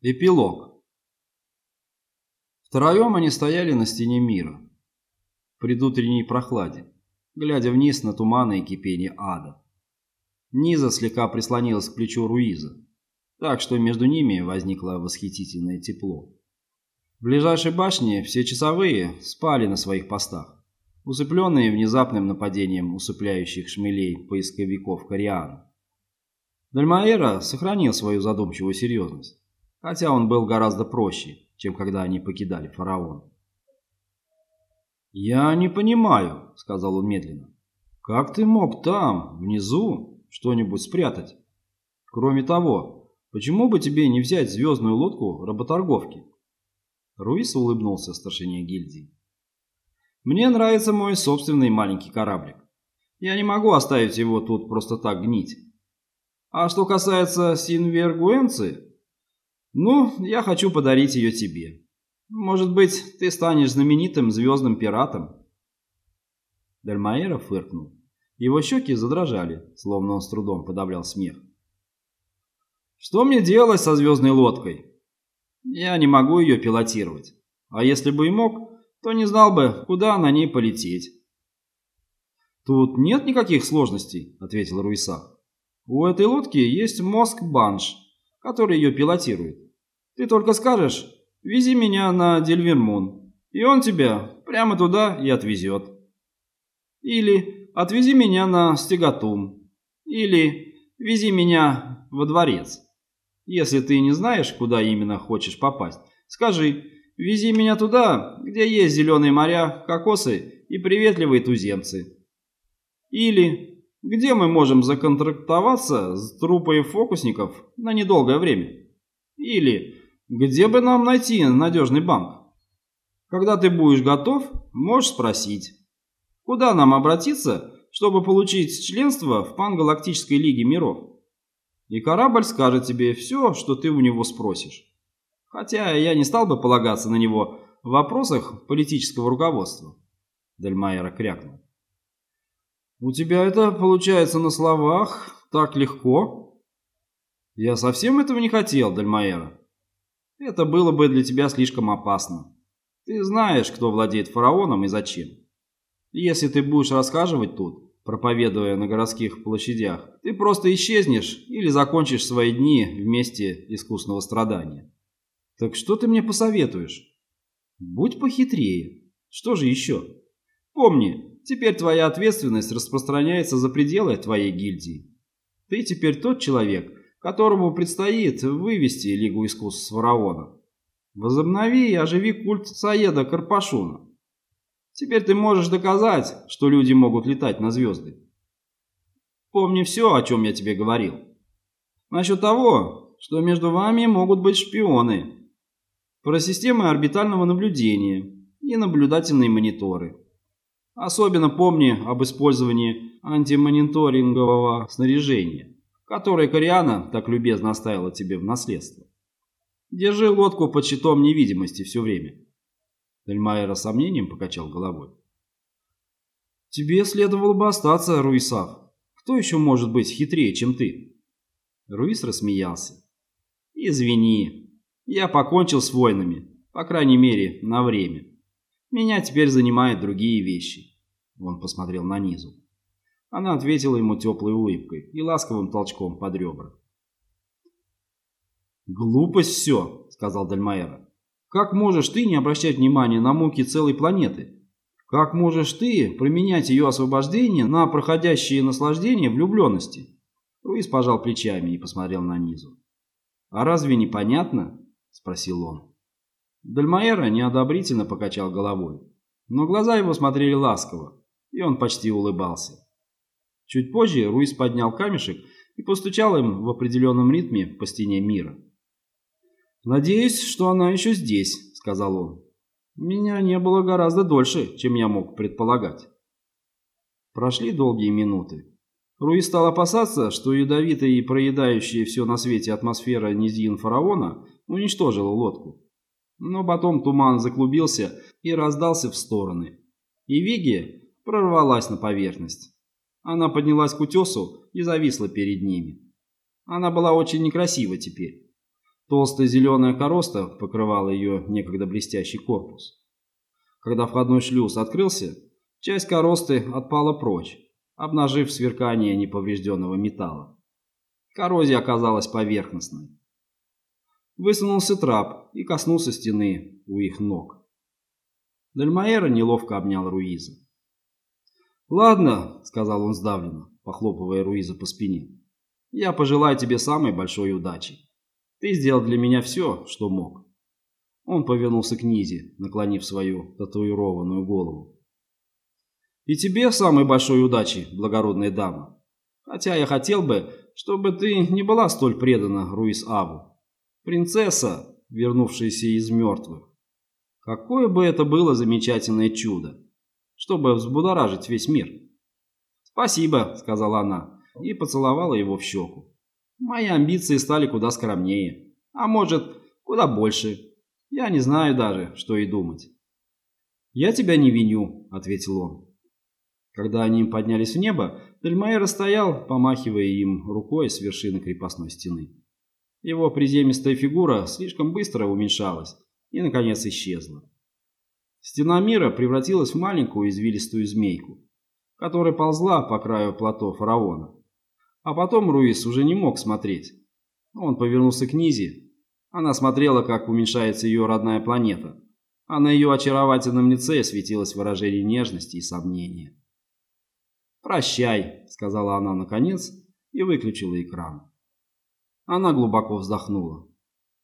Эпилог. Втроем они стояли на стене мира, в предутренней прохладе, глядя вниз на туманы и кипение ада. Низа слегка прислонилась к плечу Руиза, так что между ними возникло восхитительное тепло. В ближайшей башне все часовые спали на своих постах, усыпленные внезапным нападением усыпляющих шмелей поисковиков Кориана. Дальмаэра сохранил свою задумчивую серьезность хотя он был гораздо проще, чем когда они покидали фараон. «Я не понимаю», — сказал он медленно. «Как ты мог там, внизу, что-нибудь спрятать? Кроме того, почему бы тебе не взять звездную лодку работорговки?» Руис улыбнулся старшине гильдии. «Мне нравится мой собственный маленький кораблик. Я не могу оставить его тут просто так гнить. А что касается Синвергуэнцы, ну, я хочу подарить ее тебе. Может быть, ты станешь знаменитым звездным пиратом?» Дальмаэра фыркнул. Его щеки задрожали, словно он с трудом подавлял смех. «Что мне делать со звездной лодкой? Я не могу ее пилотировать. А если бы и мог, то не знал бы, куда на ней полететь». «Тут нет никаких сложностей», — ответил Руисах. «У этой лодки есть мозг Банш, который ее пилотирует. Ты только скажешь, вези меня на Дельвермун, и он тебя прямо туда и отвезет. Или отвези меня на Стегатум, или вези меня во дворец. Если ты не знаешь, куда именно хочешь попасть, скажи, вези меня туда, где есть зеленые моря, кокосы и приветливые туземцы. Или где мы можем законтрактоваться с трупой фокусников на недолгое время. Или где бы нам найти надежный банк? Когда ты будешь готов, можешь спросить. Куда нам обратиться, чтобы получить членство в Пангалактической Лиге Миров? И корабль скажет тебе все, что ты у него спросишь. Хотя я не стал бы полагаться на него в вопросах политического руководства. Дельмайера крякнул. «У тебя это получается на словах так легко?» «Я совсем этого не хотел, Дельмайера. Это было бы для тебя слишком опасно. Ты знаешь, кто владеет фараоном и зачем. Если ты будешь расхаживать тут, проповедуя на городских площадях, ты просто исчезнешь или закончишь свои дни в месте искусного страдания. Так что ты мне посоветуешь? Будь похитрее. Что же еще? Помни, теперь твоя ответственность распространяется за пределы твоей гильдии. Ты теперь тот человек, которому предстоит вывести Лигу искусств с фараона. Возобнови и оживи культ Саеда Карпашуна. Теперь ты можешь доказать, что люди могут летать на звезды. Помни все, о чем я тебе говорил. Насчет того, что между вами могут быть шпионы. Про системы орбитального наблюдения и наблюдательные мониторы. Особенно помни об использовании антимониторингового снаряжения который Кориана так любезно оставила тебе в наследство. Держи лодку под щитом невидимости все время. Дельмайера сомнением покачал головой. Тебе следовало бы остаться, Руисав. Кто еще может быть хитрее, чем ты? Руис рассмеялся. Извини, я покончил с войнами, по крайней мере, на время. Меня теперь занимают другие вещи. Он посмотрел на низу. Она ответила ему теплой улыбкой и ласковым толчком под ребра. «Глупость все», — сказал Дальмаэра. «Как можешь ты не обращать внимания на муки целой планеты? Как можешь ты променять ее освобождение на проходящие наслаждения влюбленности?» Руис пожал плечами и посмотрел на низу. «А разве не понятно?» — спросил он. Дальмаэра неодобрительно покачал головой, но глаза его смотрели ласково, и он почти улыбался. Чуть позже Руис поднял камешек и постучал им в определенном ритме по стене мира. «Надеюсь, что она еще здесь», — сказал он. «Меня не было гораздо дольше, чем я мог предполагать». Прошли долгие минуты. Руис стал опасаться, что ядовитая и проедающая все на свете атмосфера низин фараона уничтожила лодку. Но потом туман заклубился и раздался в стороны. И Виги прорвалась на поверхность. Она поднялась к утесу и зависла перед ними. Она была очень некрасива теперь. Толстая зеленая короста покрывала ее некогда блестящий корпус. Когда входной шлюз открылся, часть коросты отпала прочь, обнажив сверкание неповрежденного металла. Коррозия оказалась поверхностной. Высунулся трап и коснулся стены у их ног. Дальмаэра неловко обнял Руиза. «Ладно», — сказал он сдавленно, похлопывая Руиза по спине. «Я пожелаю тебе самой большой удачи. Ты сделал для меня все, что мог». Он повернулся к Низе, наклонив свою татуированную голову. «И тебе самой большой удачи, благородная дама. Хотя я хотел бы, чтобы ты не была столь предана Руис Аву. Принцесса, вернувшаяся из мертвых. Какое бы это было замечательное чудо, чтобы взбудоражить весь мир. «Спасибо», — сказала она и поцеловала его в щеку. «Мои амбиции стали куда скромнее, а может, куда больше. Я не знаю даже, что и думать». «Я тебя не виню», — ответил он. Когда они поднялись в небо, Дельмайер стоял, помахивая им рукой с вершины крепостной стены. Его приземистая фигура слишком быстро уменьшалась и, наконец, исчезла. Стена мира превратилась в маленькую извилистую змейку, которая ползла по краю плато фараона. А потом Руис уже не мог смотреть. Он повернулся к Низе. Она смотрела, как уменьшается ее родная планета, а на ее очаровательном лице светилось выражение нежности и сомнения. «Прощай», — сказала она наконец и выключила экран. Она глубоко вздохнула.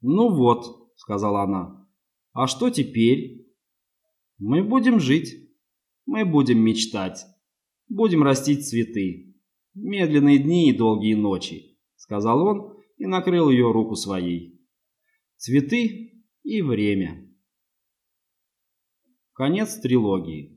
«Ну вот», — сказала она, — «а что теперь?» «Мы будем жить, мы будем мечтать, будем растить цветы. Медленные дни и долгие ночи», — сказал он и накрыл ее руку своей. «Цветы и время». Конец трилогии.